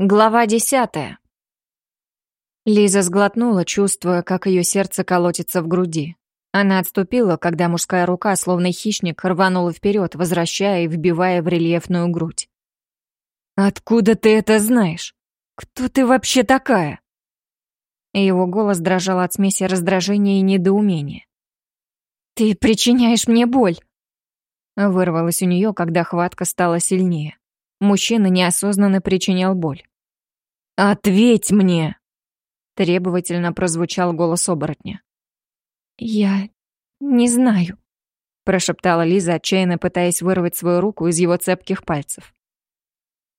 Глава десятая. Лиза сглотнула, чувствуя, как ее сердце колотится в груди. Она отступила, когда мужская рука, словно хищник, рванула вперед, возвращая и вбивая в рельефную грудь. «Откуда ты это знаешь? Кто ты вообще такая?» Его голос дрожал от смеси раздражения и недоумения. «Ты причиняешь мне боль!» Вырвалось у нее, когда хватка стала сильнее. Мужчина неосознанно причинял боль. «Ответь мне!» Требовательно прозвучал голос оборотня. «Я не знаю», прошептала Лиза, отчаянно пытаясь вырвать свою руку из его цепких пальцев.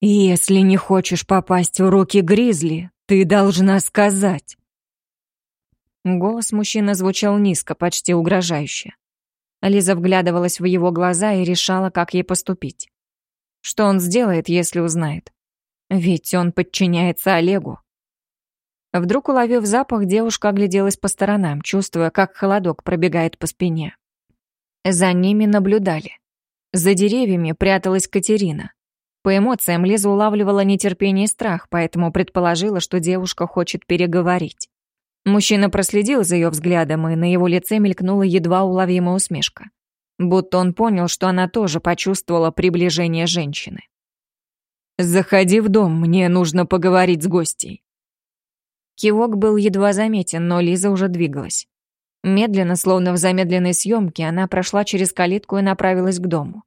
«Если не хочешь попасть в руки Гризли, ты должна сказать». Голос мужчины звучал низко, почти угрожающе. Лиза вглядывалась в его глаза и решала, как ей поступить. Что он сделает, если узнает? Ведь он подчиняется Олегу. Вдруг, уловив запах, девушка огляделась по сторонам, чувствуя, как холодок пробегает по спине. За ними наблюдали. За деревьями пряталась Катерина. По эмоциям Лиза улавливала нетерпение и страх, поэтому предположила, что девушка хочет переговорить. Мужчина проследил за ее взглядом, и на его лице мелькнула едва уловимая усмешка будто он понял, что она тоже почувствовала приближение женщины. «Заходи в дом, мне нужно поговорить с гостей». Кивок был едва заметен, но Лиза уже двигалась. Медленно, словно в замедленной съемке, она прошла через калитку и направилась к дому.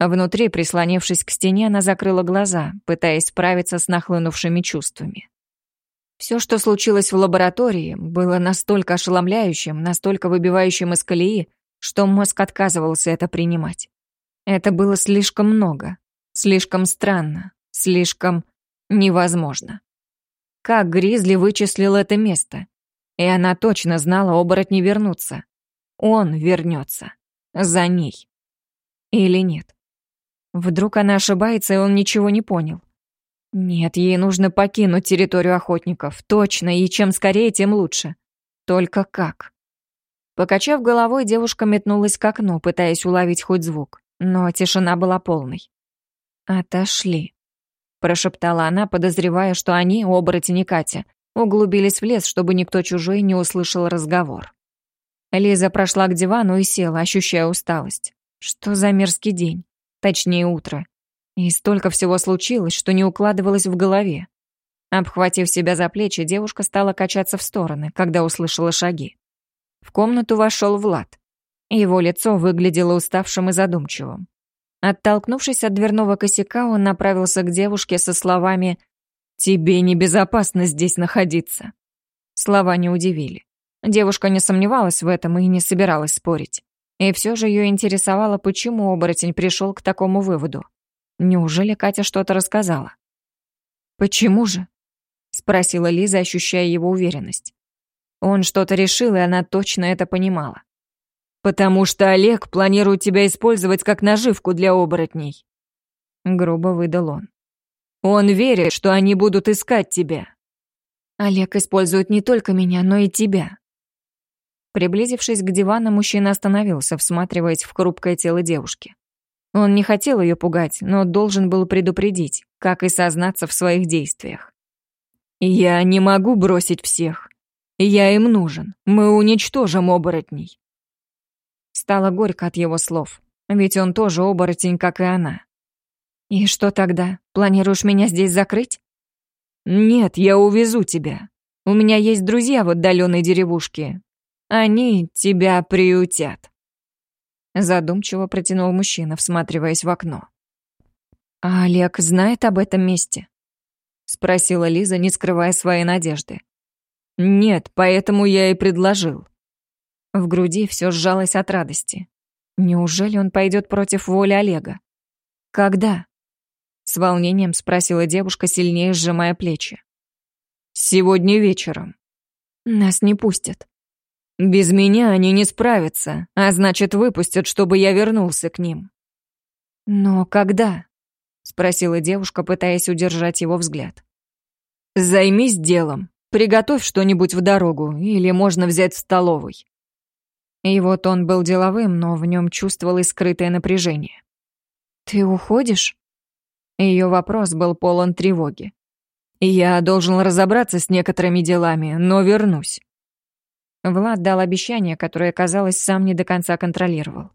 Внутри, прислонившись к стене, она закрыла глаза, пытаясь справиться с нахлынувшими чувствами. Все, что случилось в лаборатории, было настолько ошеломляющим, настолько выбивающим из колеи, что мозг отказывался это принимать. Это было слишком много, слишком странно, слишком невозможно. Как Гризли вычислил это место? И она точно знала, оборотни вернутся. Он вернется. За ней. Или нет? Вдруг она ошибается, и он ничего не понял. Нет, ей нужно покинуть территорию охотников. Точно, и чем скорее, тем лучше. Только как? Покачав головой, девушка метнулась к окну, пытаясь уловить хоть звук, но тишина была полной. «Отошли», — прошептала она, подозревая, что они, оборотень и Катя, углубились в лес, чтобы никто чужой не услышал разговор. Лиза прошла к дивану и села, ощущая усталость. Что за мерзкий день? Точнее, утро. И столько всего случилось, что не укладывалось в голове. Обхватив себя за плечи, девушка стала качаться в стороны, когда услышала шаги. В комнату вошел Влад. Его лицо выглядело уставшим и задумчивым. Оттолкнувшись от дверного косяка, он направился к девушке со словами «Тебе небезопасно здесь находиться». Слова не удивили. Девушка не сомневалась в этом и не собиралась спорить. И все же ее интересовало, почему оборотень пришел к такому выводу. Неужели Катя что-то рассказала? «Почему же?» — спросила Лиза, ощущая его уверенность. Он что-то решил, и она точно это понимала. «Потому что Олег планирует тебя использовать как наживку для оборотней», — грубо выдал он. «Он верит, что они будут искать тебя». «Олег использует не только меня, но и тебя». Приблизившись к дивану, мужчина остановился, всматриваясь в хрупкое тело девушки. Он не хотел ее пугать, но должен был предупредить, как и сознаться в своих действиях. «Я не могу бросить всех. Я им нужен. Мы уничтожим оборотней. Стало горько от его слов, ведь он тоже оборотень, как и она. И что тогда? Планируешь меня здесь закрыть? Нет, я увезу тебя. У меня есть друзья в отдаленной деревушке. Они тебя приютят. Задумчиво протянул мужчина, всматриваясь в окно. «А Олег знает об этом месте?» — спросила Лиза, не скрывая своей надежды. «Нет, поэтому я и предложил». В груди все сжалось от радости. Неужели он пойдет против воли Олега? «Когда?» С волнением спросила девушка, сильнее сжимая плечи. «Сегодня вечером». «Нас не пустят». «Без меня они не справятся, а значит, выпустят, чтобы я вернулся к ним». «Но когда?» — спросила девушка, пытаясь удержать его взгляд. «Займись делом», Приготовь что-нибудь в дорогу, или можно взять в столовой». И вот он был деловым, но в нем чувствовалось скрытое напряжение. «Ты уходишь?» Ее вопрос был полон тревоги. Я должен разобраться с некоторыми делами, но вернусь. Влад дал обещание, которое, казалось, сам не до конца контролировал.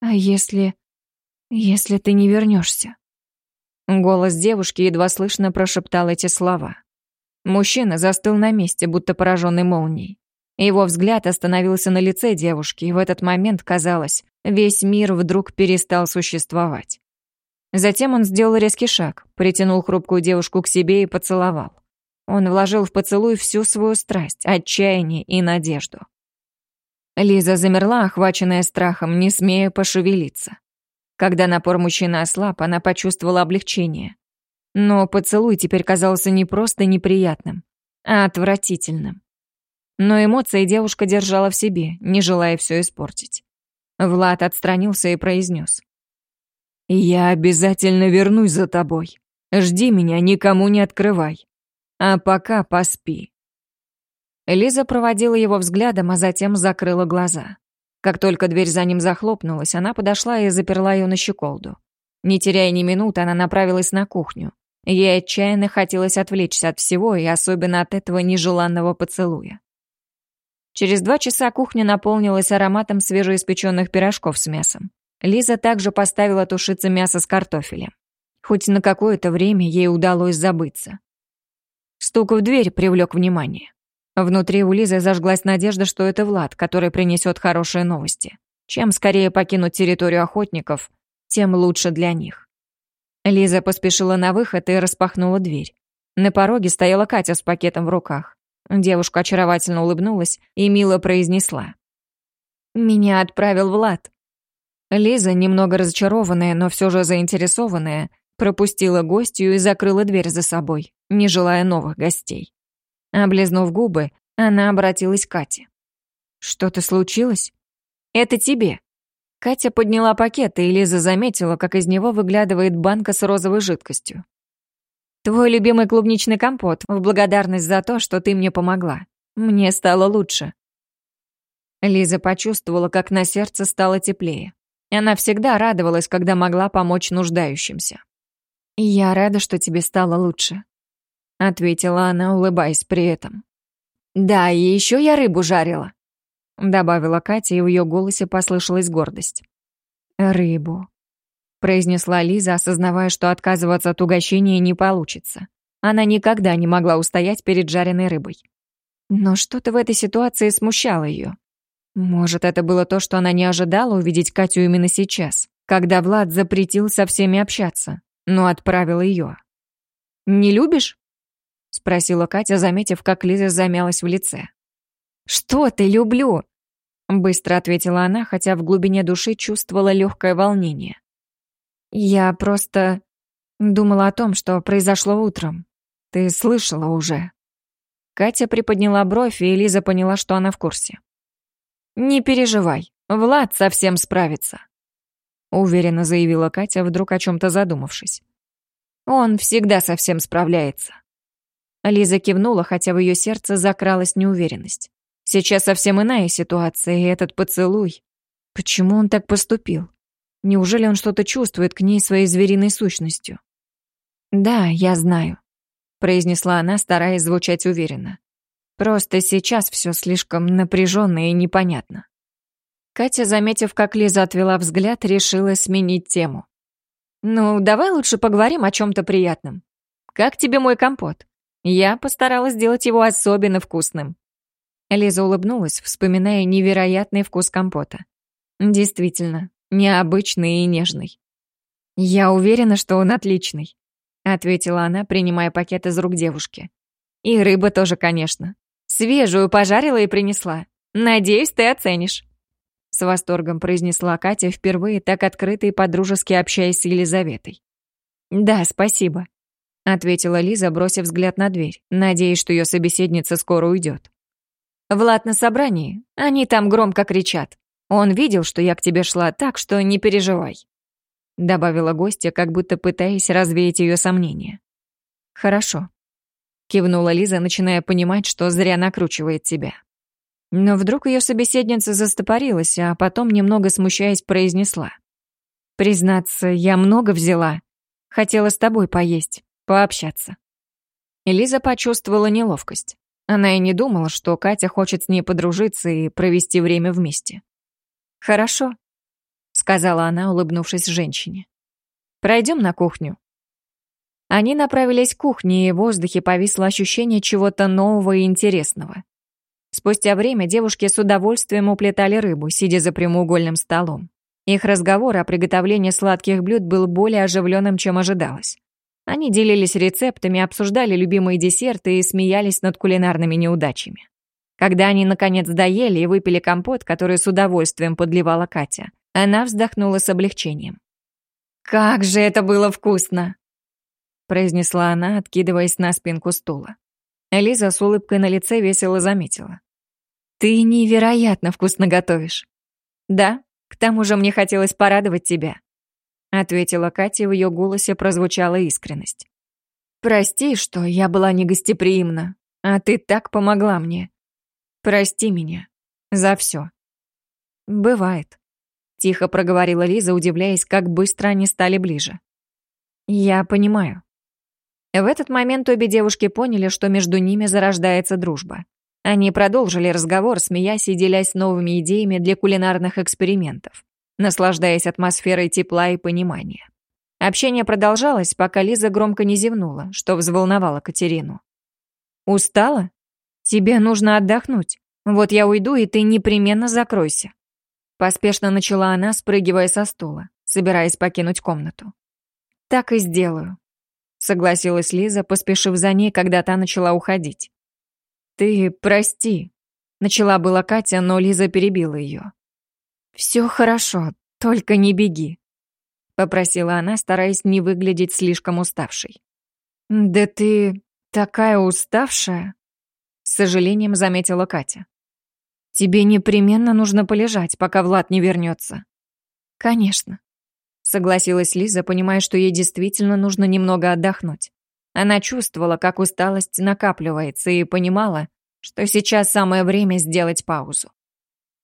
«А если... если ты не вернешься? Голос девушки едва слышно прошептал эти слова. Мужчина застыл на месте, будто пораженный молнией. Его взгляд остановился на лице девушки, и в этот момент, казалось, весь мир вдруг перестал существовать. Затем он сделал резкий шаг, притянул хрупкую девушку к себе и поцеловал. Он вложил в поцелуй всю свою страсть, отчаяние и надежду. Лиза замерла, охваченная страхом, не смея пошевелиться. Когда напор мужчины ослаб, она почувствовала облегчение. Но поцелуй теперь казался не просто неприятным, а отвратительным. Но эмоции девушка держала в себе, не желая все испортить. Влад отстранился и произнес. «Я обязательно вернусь за тобой. Жди меня, никому не открывай. А пока поспи». Лиза проводила его взглядом, а затем закрыла глаза. Как только дверь за ним захлопнулась, она подошла и заперла ее на щеколду. Не теряя ни минуты, она направилась на кухню. Ей отчаянно хотелось отвлечься от всего и особенно от этого нежеланного поцелуя. Через два часа кухня наполнилась ароматом свежеиспеченных пирожков с мясом. Лиза также поставила тушиться мясо с картофелем. Хоть на какое-то время ей удалось забыться. Стук в дверь привлек внимание. Внутри у Лизы зажглась надежда, что это Влад, который принесет хорошие новости. Чем скорее покинуть территорию охотников, тем лучше для них. Лиза поспешила на выход и распахнула дверь. На пороге стояла Катя с пакетом в руках. Девушка очаровательно улыбнулась и мило произнесла. «Меня отправил Влад». Лиза, немного разочарованная, но все же заинтересованная, пропустила гостью и закрыла дверь за собой, не желая новых гостей. Облизнув губы, она обратилась к Кате. «Что-то случилось?» «Это тебе». Катя подняла пакет, и Лиза заметила, как из него выглядывает банка с розовой жидкостью. «Твой любимый клубничный компот в благодарность за то, что ты мне помогла. Мне стало лучше». Лиза почувствовала, как на сердце стало теплее. Она всегда радовалась, когда могла помочь нуждающимся. «Я рада, что тебе стало лучше», — ответила она, улыбаясь при этом. «Да, и еще я рыбу жарила», — добавила Катя, и в ее голосе послышалась гордость. «Рыбу», — произнесла Лиза, осознавая, что отказываться от угощения не получится. Она никогда не могла устоять перед жареной рыбой. Но что-то в этой ситуации смущало ее. Может, это было то, что она не ожидала увидеть Катю именно сейчас, когда Влад запретил со всеми общаться но отправил ее. «Не любишь?» — спросила Катя, заметив, как Лиза замялась в лице. «Что ты, люблю!» — быстро ответила она, хотя в глубине души чувствовала легкое волнение. «Я просто думала о том, что произошло утром. Ты слышала уже». Катя приподняла бровь, и Лиза поняла, что она в курсе. «Не переживай, Влад совсем справится». Уверенно заявила Катя, вдруг о чем-то задумавшись. Он всегда совсем справляется. Лиза кивнула, хотя в ее сердце закралась неуверенность. Сейчас совсем иная ситуация, и этот поцелуй. Почему он так поступил? Неужели он что-то чувствует к ней своей звериной сущностью? «Да, я знаю», — произнесла она, стараясь звучать уверенно. «Просто сейчас все слишком напряженно и непонятно». Катя, заметив, как Лиза отвела взгляд, решила сменить тему. «Ну, давай лучше поговорим о чем-то приятном. Как тебе мой компот? Я постаралась сделать его особенно вкусным». Лиза улыбнулась, вспоминая невероятный вкус компота. Действительно, необычный и нежный. «Я уверена, что он отличный», — ответила она, принимая пакет из рук девушки. «И рыба тоже, конечно. Свежую пожарила и принесла. Надеюсь, ты оценишь». С восторгом произнесла Катя, впервые так открыто и подружески общаясь с Елизаветой. «Да, спасибо», — ответила Лиза, бросив взгляд на дверь, надеясь, что ее собеседница скоро уйдет. «Влад на собрании. Они там громко кричат. Он видел, что я к тебе шла, так что не переживай», — добавила гостья, как будто пытаясь развеять ее сомнения. «Хорошо», — кивнула Лиза, начиная понимать, что зря накручивает тебя. Но вдруг ее собеседница застопорилась, а потом, немного смущаясь, произнесла. «Признаться, я много взяла. Хотела с тобой поесть, пообщаться». Лиза почувствовала неловкость. Она и не думала, что Катя хочет с ней подружиться и провести время вместе. «Хорошо», — сказала она, улыбнувшись женщине. «Пройдем на кухню». Они направились к кухне, и в воздухе повисло ощущение чего-то нового и интересного. Спустя время девушки с удовольствием уплетали рыбу, сидя за прямоугольным столом. Их разговор о приготовлении сладких блюд был более оживленным, чем ожидалось. Они делились рецептами, обсуждали любимые десерты и смеялись над кулинарными неудачами. Когда они, наконец, доели и выпили компот, который с удовольствием подливала Катя, она вздохнула с облегчением. «Как же это было вкусно!» произнесла она, откидываясь на спинку стула. Элиза с улыбкой на лице весело заметила. «Ты невероятно вкусно готовишь». «Да, к тому же мне хотелось порадовать тебя», ответила Катя, в ее голосе прозвучала искренность. «Прости, что я была негостеприимна, а ты так помогла мне. Прости меня за все». «Бывает», — тихо проговорила Лиза, удивляясь, как быстро они стали ближе. «Я понимаю». В этот момент обе девушки поняли, что между ними зарождается дружба. Они продолжили разговор, смеясь и делясь новыми идеями для кулинарных экспериментов, наслаждаясь атмосферой тепла и понимания. Общение продолжалось, пока Лиза громко не зевнула, что взволновало Катерину. «Устала? Тебе нужно отдохнуть. Вот я уйду, и ты непременно закройся». Поспешно начала она, спрыгивая со стула, собираясь покинуть комнату. «Так и сделаю», согласилась Лиза, поспешив за ней, когда та начала уходить. «Ты прости», — начала была Катя, но Лиза перебила ее. «Все хорошо, только не беги», — попросила она, стараясь не выглядеть слишком уставшей. «Да ты такая уставшая», — с сожалением заметила Катя. «Тебе непременно нужно полежать, пока Влад не вернется». «Конечно», Согласилась Лиза, понимая, что ей действительно нужно немного отдохнуть. Она чувствовала, как усталость накапливается, и понимала, что сейчас самое время сделать паузу.